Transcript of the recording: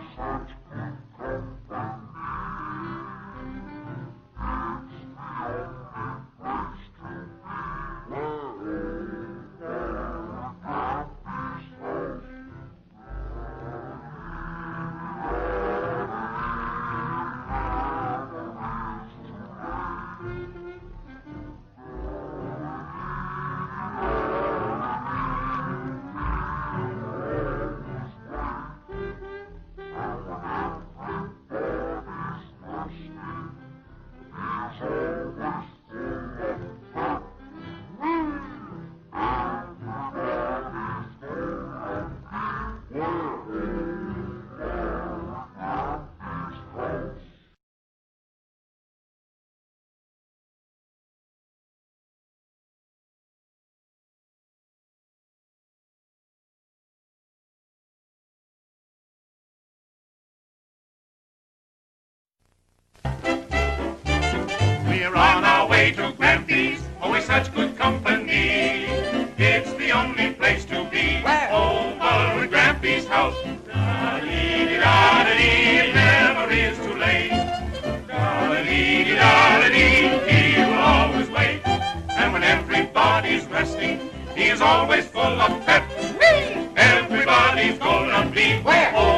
heart. way to Grampy's, always such good company. It's the only place to be, Where? over at Grampy's house. Da-dee-dee-da-dee, it never is too late. Da-dee-dee-da-dee, he will always wait. And when everybody's resting, he is always full of pep. Whee! Everybody's gonna be Where?